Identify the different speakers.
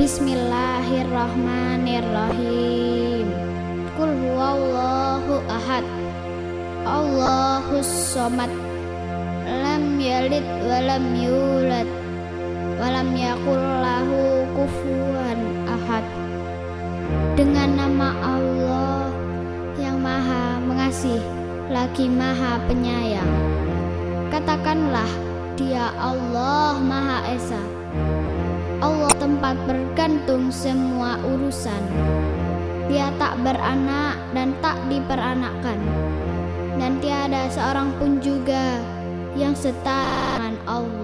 Speaker 1: Bismillahirrahmanirrahim. Qul huwallahu ahad. Allahus somad. Lam yalid wa lam yulad. Wa lam yakul lahu kufuwan ahad. Dengan nama Allah yang Maha Mengasih lagi Maha Penyayang. Katakanlah, Dia Allah Maha Esa. Bergantung semua urusan. Dia tak beranak dan tak diperanakkan. Dan tiada seorang pun juga yang setara dengan Allah.